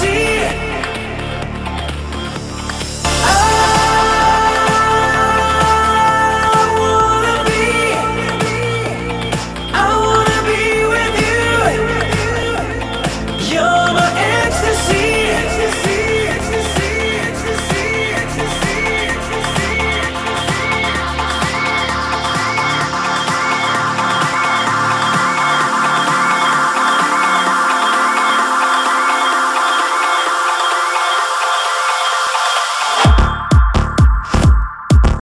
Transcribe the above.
see